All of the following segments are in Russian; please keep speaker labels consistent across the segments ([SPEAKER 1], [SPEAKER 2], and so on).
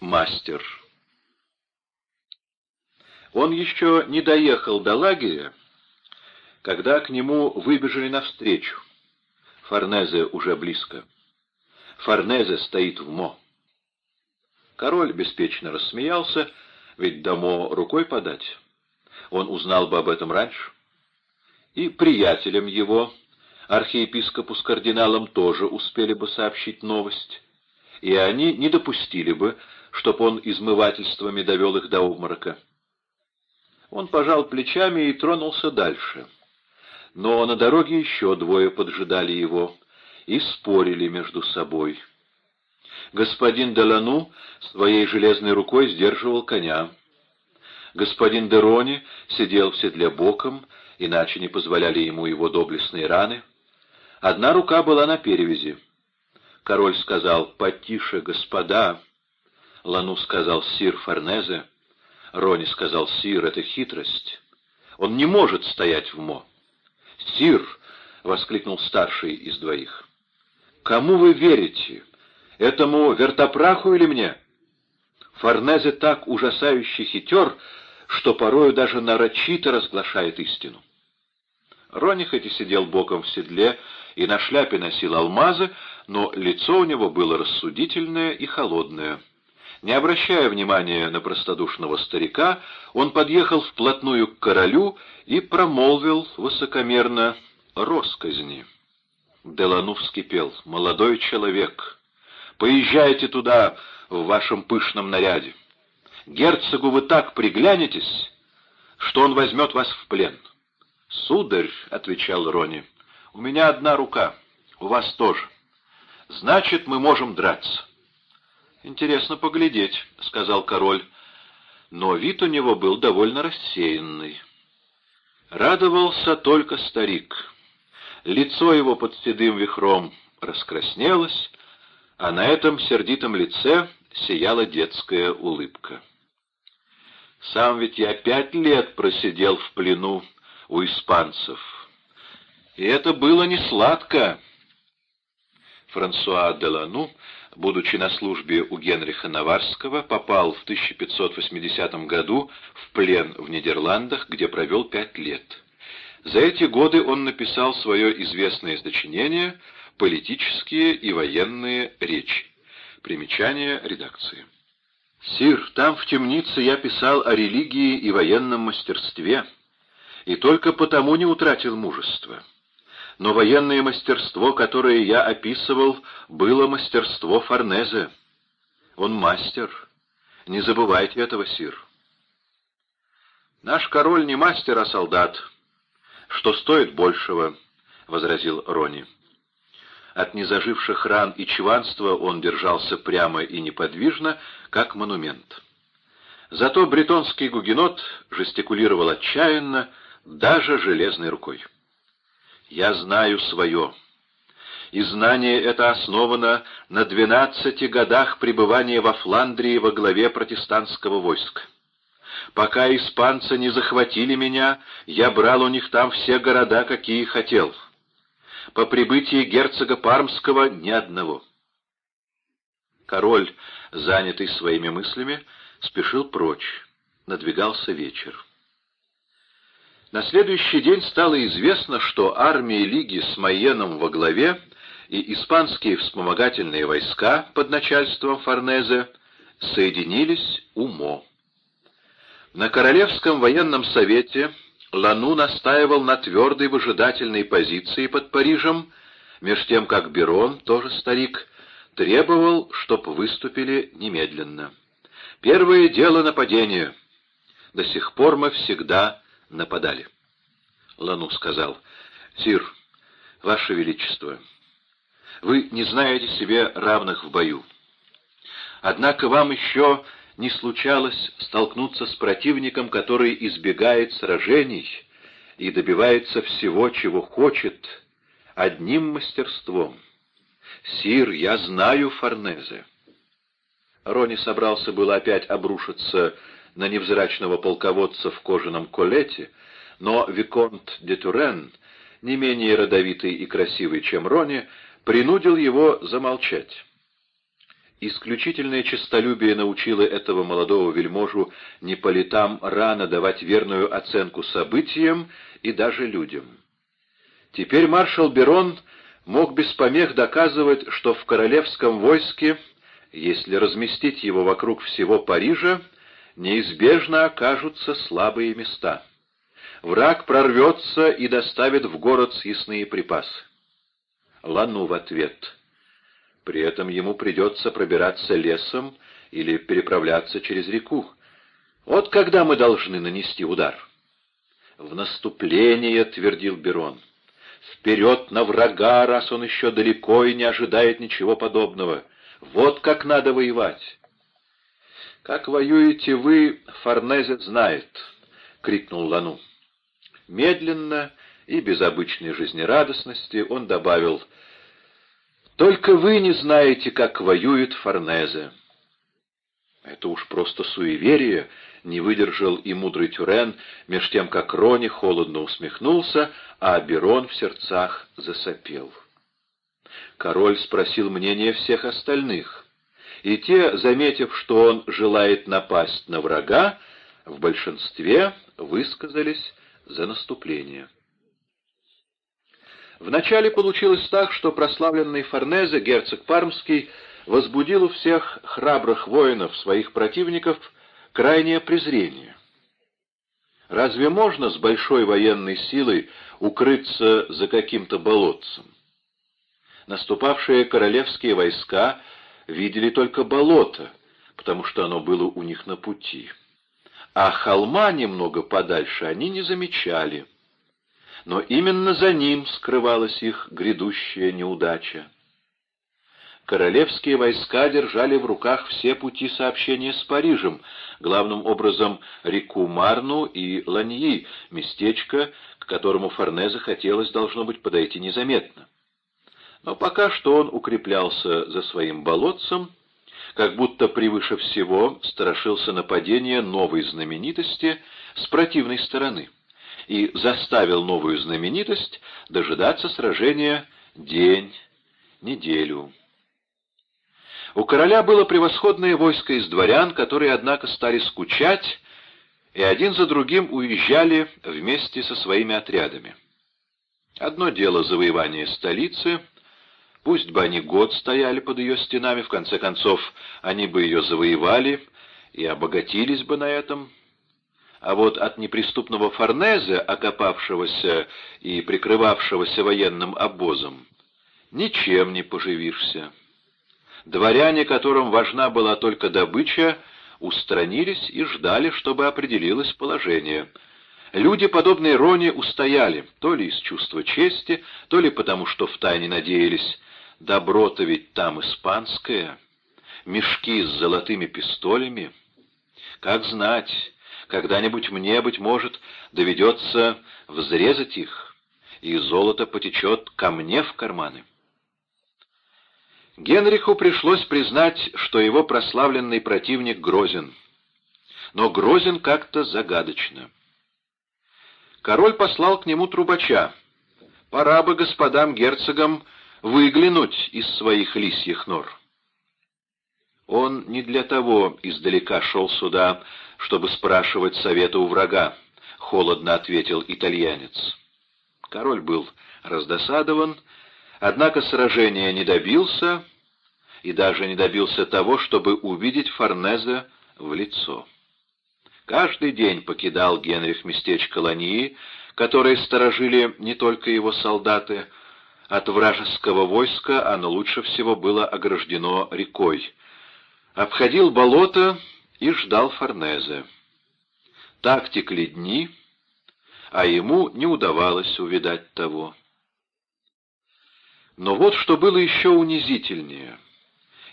[SPEAKER 1] мастер. Он еще не доехал до лагеря, когда к нему выбежали навстречу. Форнезе уже близко. Форнезе стоит в Мо. Король беспечно рассмеялся, ведь до Мо рукой подать. Он узнал бы об этом раньше. И приятелям его, архиепископу с кардиналом, тоже успели бы сообщить новость. И они не допустили бы, чтоб он измывательствами довел их до обморока. Он пожал плечами и тронулся дальше. Но на дороге еще двое поджидали его и спорили между собой. Господин Делану своей железной рукой сдерживал коня. Господин Дерони сидел в седле боком, иначе не позволяли ему его доблестные раны. Одна рука была на перевязи. Король сказал «Потише, господа!» Лану сказал «Сир Форнезе». Рони сказал «Сир, это хитрость. Он не может стоять в Мо». «Сир!» — воскликнул старший из двоих. «Кому вы верите? Этому вертопраху или мне?» Форнезе так ужасающе хитер, что порою даже нарочито разглашает истину. Рони хоть и сидел боком в седле и на шляпе носил алмазы, но лицо у него было рассудительное и холодное. Не обращая внимания на простодушного старика, он подъехал вплотную к королю и промолвил высокомерно «Росказни». Делану вскипел. «Молодой человек, поезжайте туда в вашем пышном наряде. Герцогу вы так приглянетесь, что он возьмет вас в плен». «Сударь», — отвечал Рони, — «у меня одна рука, у вас тоже. Значит, мы можем драться». «Интересно поглядеть», — сказал король, но вид у него был довольно рассеянный. Радовался только старик. Лицо его под седым вихром раскраснелось, а на этом сердитом лице сияла детская улыбка. Сам ведь я пять лет просидел в плену у испанцев. И это было не сладко. Франсуа Делану будучи на службе у Генриха Наварского, попал в 1580 году в плен в Нидерландах, где провел пять лет. За эти годы он написал свое известное сочинение «Политические и военные речи». Примечание редакции. «Сир, там в темнице я писал о религии и военном мастерстве, и только потому не утратил мужества» но военное мастерство, которое я описывал, было мастерство Форнезе. Он мастер. Не забывайте этого, сир. Наш король не мастер, а солдат. Что стоит большего, — возразил Рони. От незаживших ран и чванства он держался прямо и неподвижно, как монумент. Зато бретонский гугенот жестикулировал отчаянно, даже железной рукой. Я знаю свое. И знание это основано на двенадцати годах пребывания во Фландрии во главе протестантского войска. Пока испанцы не захватили меня, я брал у них там все города, какие хотел. По прибытии герцога Пармского ни одного. Король, занятый своими мыслями, спешил прочь. Надвигался вечер. На следующий день стало известно, что армии Лиги с Майеном во главе и испанские вспомогательные войска под начальством Форнезе соединились у Мо. На Королевском военном совете Лану настаивал на твердой выжидательной позиции под Парижем, меж тем как Берон, тоже старик, требовал, чтоб выступили немедленно. Первое дело нападение. До сих пор мы всегда нападали. Лану сказал, «Сир, Ваше Величество, вы не знаете себе равных в бою. Однако вам еще не случалось столкнуться с противником, который избегает сражений и добивается всего, чего хочет, одним мастерством. Сир, я знаю Форнезе». Рони собрался было опять обрушиться на невзрачного полководца в кожаном колете, но Виконт де Турен, не менее родовитый и красивый, чем Рони, принудил его замолчать. Исключительное честолюбие научило этого молодого вельможу не по летам рано давать верную оценку событиям и даже людям. Теперь маршал Берон мог без помех доказывать, что в королевском войске, если разместить его вокруг всего Парижа, неизбежно окажутся слабые места. Враг прорвется и доставит в город съестные припасы. Лану в ответ — при этом ему придется пробираться лесом или переправляться через реку. Вот когда мы должны нанести удар. «В наступление», — твердил Берон. «Вперед на врага, раз он еще далеко и не ожидает ничего подобного. Вот как надо воевать». «Как воюете вы, Форнезе знает», — крикнул Лану. Медленно и без обычной жизнерадостности он добавил — только вы не знаете, как воюет Форнезе. Это уж просто суеверие, не выдержал и мудрый Тюрен, меж тем, как Рони холодно усмехнулся, а Берон в сердцах засопел. Король спросил мнение всех остальных, и те, заметив, что он желает напасть на врага, в большинстве высказались за наступление. Вначале получилось так, что прославленный Форнезе, герцог Пармский, возбудил у всех храбрых воинов, своих противников, крайнее презрение. Разве можно с большой военной силой укрыться за каким-то болотцем? Наступавшие королевские войска видели только болото, потому что оно было у них на пути. А холма немного подальше они не замечали но именно за ним скрывалась их грядущая неудача. Королевские войска держали в руках все пути сообщения с Парижем, главным образом реку Марну и Ланьи, местечко, к которому Форнезе хотелось, должно быть, подойти незаметно. Но пока что он укреплялся за своим болотцем, как будто превыше всего страшился нападения новой знаменитости с противной стороны и заставил новую знаменитость дожидаться сражения день, неделю. У короля было превосходное войско из дворян, которые, однако, стали скучать и один за другим уезжали вместе со своими отрядами. Одно дело завоевание столицы, пусть бы они год стояли под ее стенами, в конце концов они бы ее завоевали и обогатились бы на этом, а вот от неприступного Форнезе, окопавшегося и прикрывавшегося военным обозом, ничем не поживишься. Дворяне, которым важна была только добыча, устранились и ждали, чтобы определилось положение. Люди, подобные Роне, устояли, то ли из чувства чести, то ли потому, что втайне надеялись, добро-то ведь там испанское, мешки с золотыми пистолями. Как знать, когда-нибудь мне, быть может, доведется взрезать их, и золото потечет ко мне в карманы. Генриху пришлось признать, что его прославленный противник грозен. Но грозен как-то загадочно. Король послал к нему трубача. Пора бы господам герцогам выглянуть из своих лисьих нор. Он не для того издалека шел сюда, чтобы спрашивать совета у врага, — холодно ответил итальянец. Король был раздосадован, однако сражения не добился и даже не добился того, чтобы увидеть Форнезе в лицо. Каждый день покидал Генрих местечко Лании, которые сторожили не только его солдаты, от вражеского войска оно лучше всего было ограждено рекой — обходил болото и ждал Форнезе. Так текли дни, а ему не удавалось увидать того. Но вот что было еще унизительнее.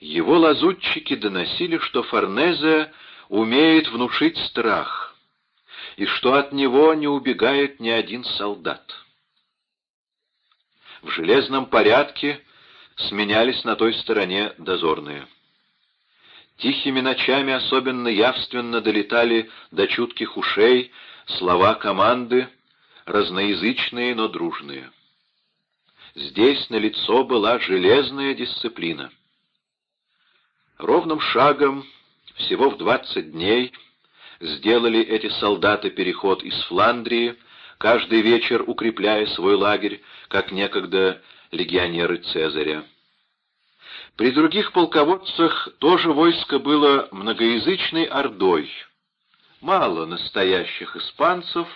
[SPEAKER 1] Его лазутчики доносили, что Форнезе умеет внушить страх, и что от него не убегает ни один солдат. В железном порядке сменялись на той стороне дозорные. Тихими ночами особенно явственно долетали до чутких ушей слова команды, разноязычные, но дружные. Здесь на лицо была железная дисциплина. Ровным шагом, всего в двадцать дней, сделали эти солдаты переход из Фландрии, каждый вечер укрепляя свой лагерь, как некогда легионеры Цезаря. При других полководцах тоже войско было многоязычной ордой. Мало настоящих испанцев,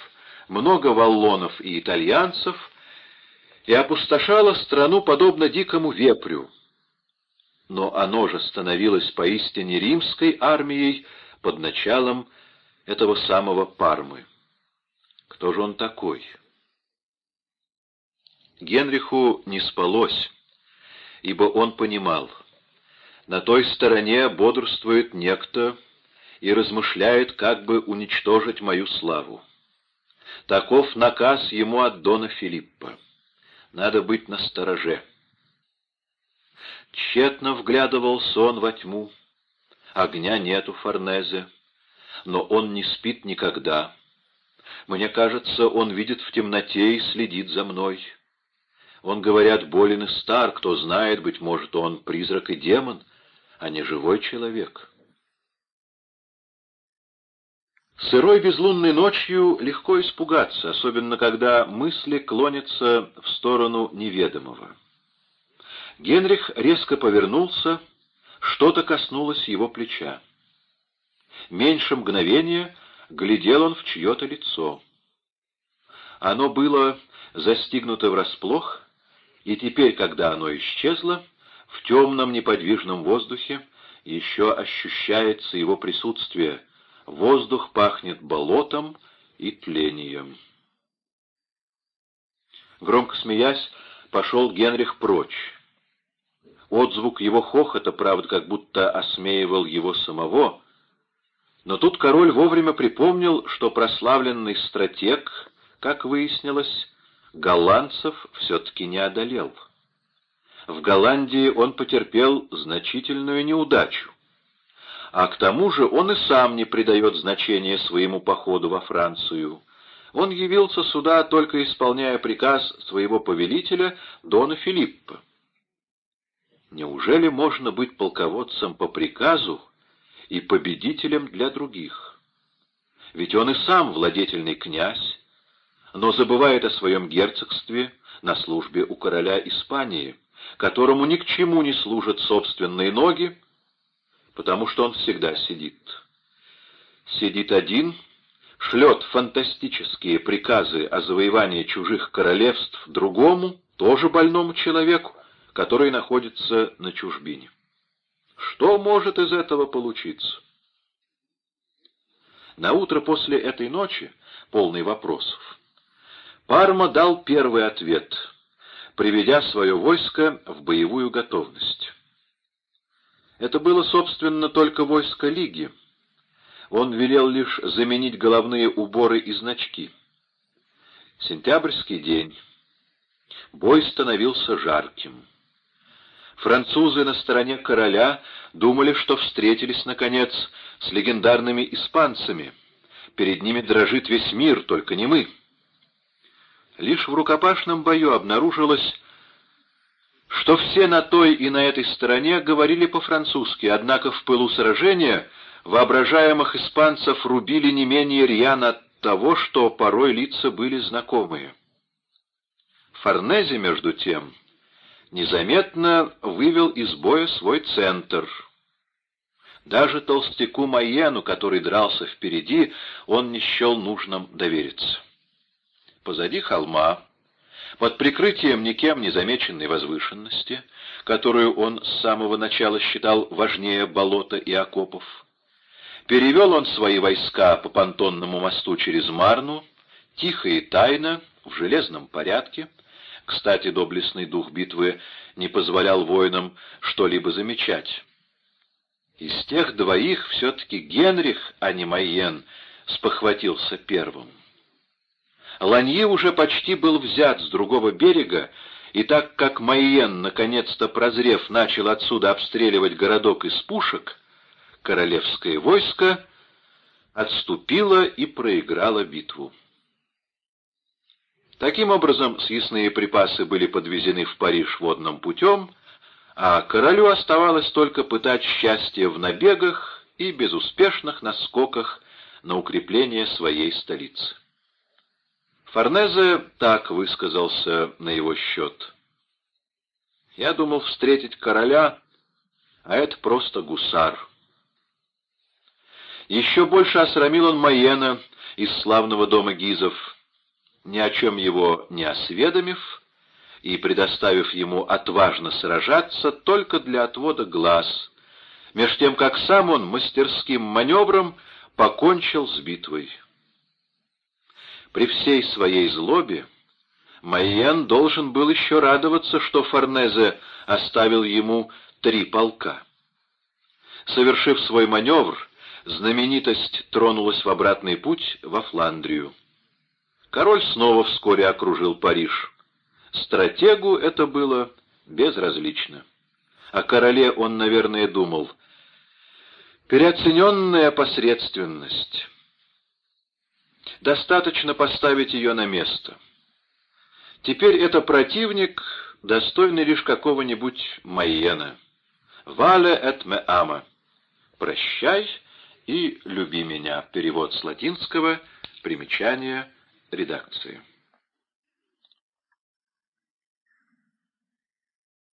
[SPEAKER 1] много валлонов и итальянцев, и опустошало страну подобно дикому вепрю. Но оно же становилось поистине римской армией под началом этого самого Пармы. Кто же он такой? Генриху не спалось, ибо он понимал, на той стороне бодрствует некто и размышляет, как бы уничтожить мою славу. Таков наказ ему от Дона Филиппа. Надо быть настороже. Тщетно вглядывал сон во тьму. Огня нету Форнезе, но он не спит никогда. Мне кажется, он видит в темноте и следит за мной. Он, говорят, болен и стар, кто знает, быть может, он призрак и демон, а не живой человек. Сырой безлунной ночью легко испугаться, особенно когда мысли клонятся в сторону неведомого. Генрих резко повернулся, что-то коснулось его плеча. Меньше мгновения глядел он в чье-то лицо. Оно было застигнуто врасплох, и теперь, когда оно исчезло, в темном неподвижном воздухе еще ощущается его присутствие — Воздух пахнет болотом и тлением. Громко смеясь, пошел Генрих прочь. Отзвук его хохота, правда, как будто осмеивал его самого, но тут король вовремя припомнил, что прославленный стратег, как выяснилось, голландцев все-таки не одолел. В Голландии он потерпел значительную неудачу а к тому же он и сам не придает значения своему походу во Францию. Он явился сюда, только исполняя приказ своего повелителя, Дона Филиппа. Неужели можно быть полководцем по приказу и победителем для других? Ведь он и сам владетельный князь, но забывает о своем герцогстве на службе у короля Испании, которому ни к чему не служат собственные ноги, потому что он всегда сидит. Сидит один, шлет фантастические приказы о завоевании чужих королевств другому, тоже больному человеку, который находится на чужбине. Что может из этого получиться? На утро после этой ночи, полный вопросов, Парма дал первый ответ, приведя свое войско в боевую готовность. Это было, собственно, только войско Лиги. Он велел лишь заменить головные уборы и значки. Сентябрьский день. Бой становился жарким. Французы на стороне короля думали, что встретились, наконец, с легендарными испанцами. Перед ними дрожит весь мир, только не мы. Лишь в рукопашном бою обнаружилось, что все на той и на этой стороне говорили по-французски, однако в пылу сражения воображаемых испанцев рубили не менее рьяно от того, что порой лица были знакомые. Форнези, между тем, незаметно вывел из боя свой центр. Даже толстяку Майену, который дрался впереди, он не счел нужным довериться. Позади холма под прикрытием никем не замеченной возвышенности, которую он с самого начала считал важнее болота и окопов, перевел он свои войска по понтонному мосту через Марну, тихо и тайно, в железном порядке. Кстати, доблестный дух битвы не позволял воинам что-либо замечать. Из тех двоих все-таки Генрих, а не Майен, спохватился первым. Ланье уже почти был взят с другого берега, и так как Майен, наконец-то прозрев, начал отсюда обстреливать городок из пушек, королевское войско отступило и проиграло битву. Таким образом, съестные припасы были подвезены в Париж водным путем, а королю оставалось только пытать счастье в набегах и безуспешных наскоках на укрепление своей столицы. Форнезе так высказался на его счет. «Я думал встретить короля, а это просто гусар». Еще больше осрамил он Майена из славного дома Гизов, ни о чем его не осведомив и предоставив ему отважно сражаться только для отвода глаз, меж тем как сам он мастерским маневром покончил с битвой. При всей своей злобе Майен должен был еще радоваться, что Форнезе оставил ему три полка. Совершив свой маневр, знаменитость тронулась в обратный путь во Фландрию. Король снова вскоре окружил Париж. Стратегу это было безразлично. О короле он, наверное, думал. Переоцененная посредственность. Достаточно поставить ее на место. Теперь это противник, достойный лишь какого-нибудь Майена. «Вале эт меама» — «Прощай и люби меня». Перевод с латинского, примечание редакции.